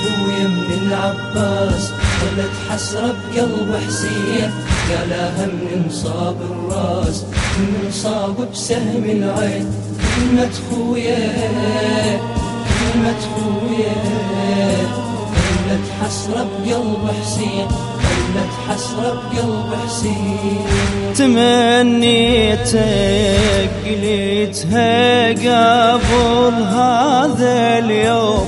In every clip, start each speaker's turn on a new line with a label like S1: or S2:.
S1: خويا من العباس ظلت حسرة بقلب حسين قالها من صاب الراس من صاب بسهم العين. كلمة خويا كلمة خويا ظلت حسرة بقلب حسين ظلت حسرة بقلب حسين.
S2: تمنيتك قلتها قبل هذا اليوم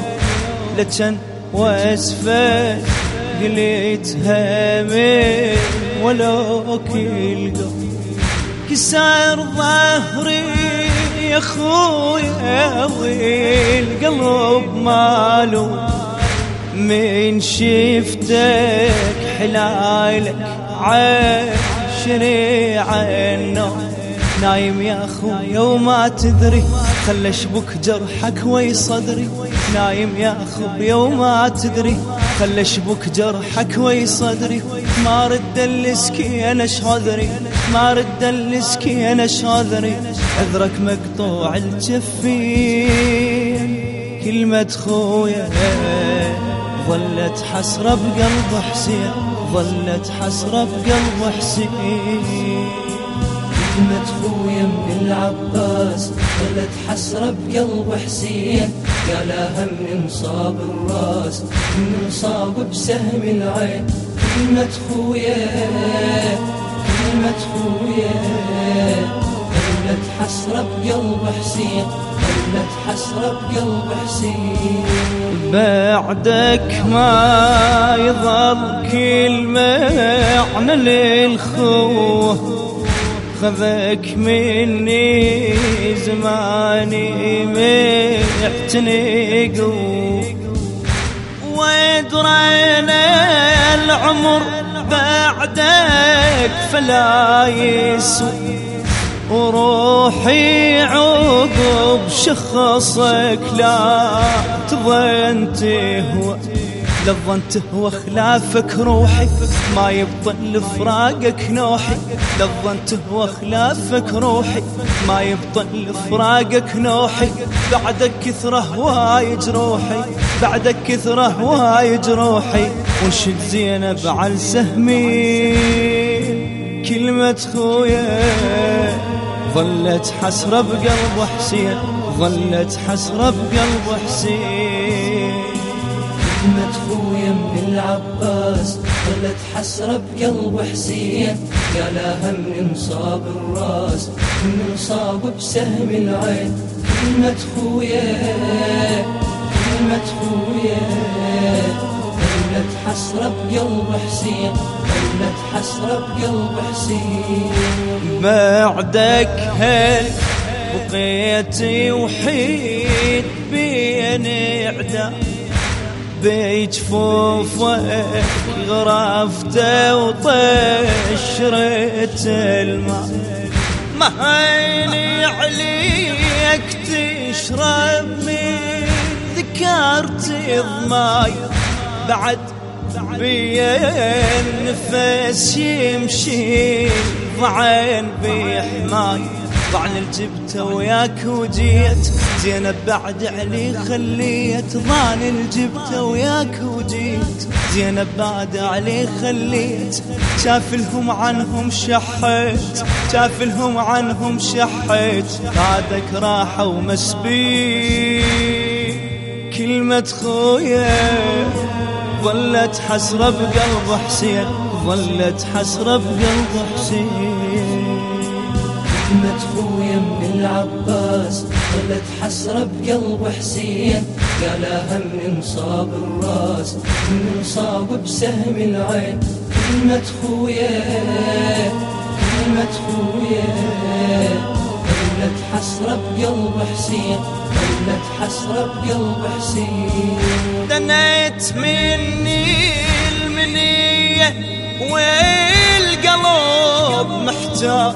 S2: لكن وأسفة قلتها من ولو كل كسر ظهري يا خويا والقلب مالو من شفتك حلالك عشري عنه نايم يا اخويا وما تدري خل اشبك جرحك وي صدري. نايم يا اخويا وما تدري. خل اشبك جرحك وي صدري. ما رد الاسكي أنا شهذري ما رد الاسكي أنا شهذري عذرك مقطوع الجفين. كلمة خويا ظلت حسرة بقلب حسين. ظلت حسرة بقلب حسين.
S1: كلمة خويا من العباس ظلت حسرة بقلب حسين قالها من صاب الراس من صاب بسهم العين. كلمة خويا كلمة خويا ظلت حسرة بقلب حسين ظلت حسرة بقلب حسين
S2: بعدك ما يظل كل معنى للخوه. خذك مني زماني محتنق ويدرينا العمر بعدك فلا يسوي وروحي عقب شخصك لا تظن تهوى. لظنته وخلافك روحي ما يبطل فراقك نوحي. لظنته وخلافك روحي ما يبطل فراقك نوحي. بعدك كثرة وايج روحي بعدك كثرة وايج روحي. وانشد زينب على سهمي؟ كلمة خويا. ظلت حسرة بقلب حسين ظلت حسرة بقلب حسين
S1: العباس ظلت حسرة بقلب حسين قالها من صاب الراس من صاب بسهم العين. كلمة خويا كلمة خويا ظلت حسرة بقلب حسين ظلت حسرة بقلب حسين
S2: بعدك هل بقيتي وحيد بين إعدام. بجفوفك غرفته وطشرت الماء. ما هيني عليك تشرب من ذكرتي ضماي بعد بين نفس يمشي ضعين بحماي طعن الجبت وياك وجيت. زينب بعد علي خليت. ضان الجبت وياك وجيت. زينب بعد علي خليت. شاف لهم عنهم شحيت شاف لهم عنهم شحيت بعدك راحة ومسبي كلمة خويا ظلت حسرة بقلب حسين. ظلت حسرة بقلب حسين.
S1: كلمة خويا من العباس ظلت حسرة بقلب حسين قالها من صاب الراس من صاب بسهم العين. كلمة خويا كلمة خويا ظلت حسرة بقلب حسين ظلت حسرة بقلب حسين.
S2: دنيت مني المنية والقلب محتار.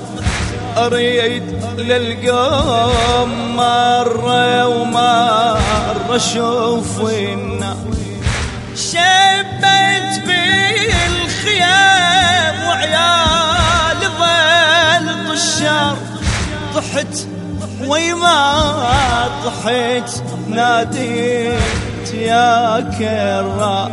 S2: أريد للقوم مرة ومرة أشوف النار شبت بالخيام وعيال ظل طشار. طحت ويما طحت ناديت يا كرار.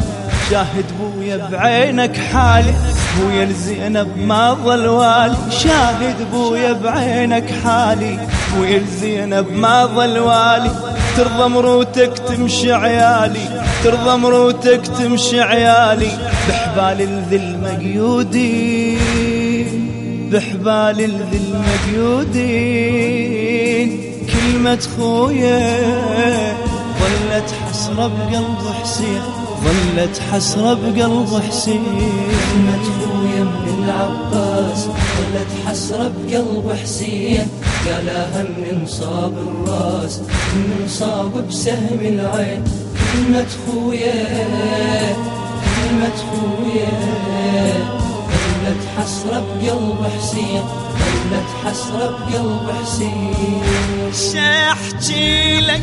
S2: شاهد بويا بعينك حالي بويا الزينب ما ظل والي شاهد بويا بعينك حالي بويا الزينب ما ظل والي ترضى مروتك تمشي عيالي ترضى مروتك تمشي عيالي. بحبال الذل مقيودين بحبال الذل مقيودين كلمة خويا ظلت حسرة بقلب حسين. ظلت حسرة بقلب حسين.
S1: كلمة خويا من العباس ظلت حسرة بقلب حسين. قالها من صاب الراس من صاب بسهم العين. كلمة خويا كلمة خويا. ظلت حسرة بقلب حسين ظلت حسرة بقلب حسين.
S2: شاحكي لك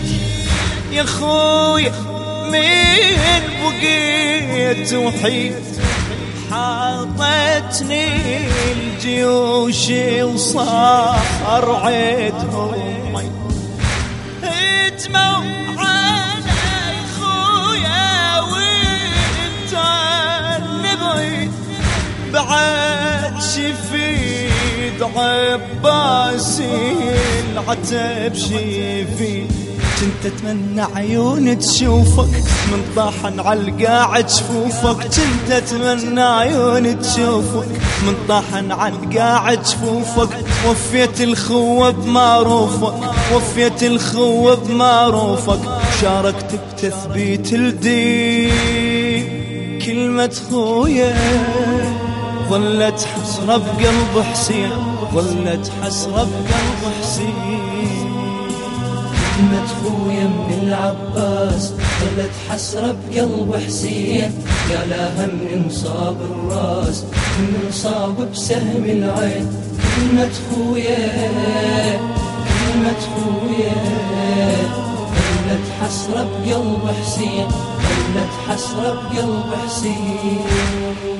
S2: يا خويا. من بقيت وحيد حاطتني الجيوش وصار عيدهم. هجموا علي خويا وانت النبي. بعد شفيد عباسي العتب شفيد. كنت أتمنى عيون تشوفك من طاحن على القاع جفوفك كنت أتمنى عيون تشوفك من طاحن على القاع جفوفك وفيت الخوة بمعروفك وفيت الخوة بمعروفك. شاركت بتثبيت الدين. كلمة خويا ظلت حسرة بقلب حسين ظلت حسرة بقلب حسين.
S1: كلمة خويا من العباس ظلت حسرة بقلب حسين. قالها من صاب الراس من صاب بسهم العين. كلمة خويا كلمة خويا ظلت حسرة بقلب حسين. ظلت حسرة بقلب حسين.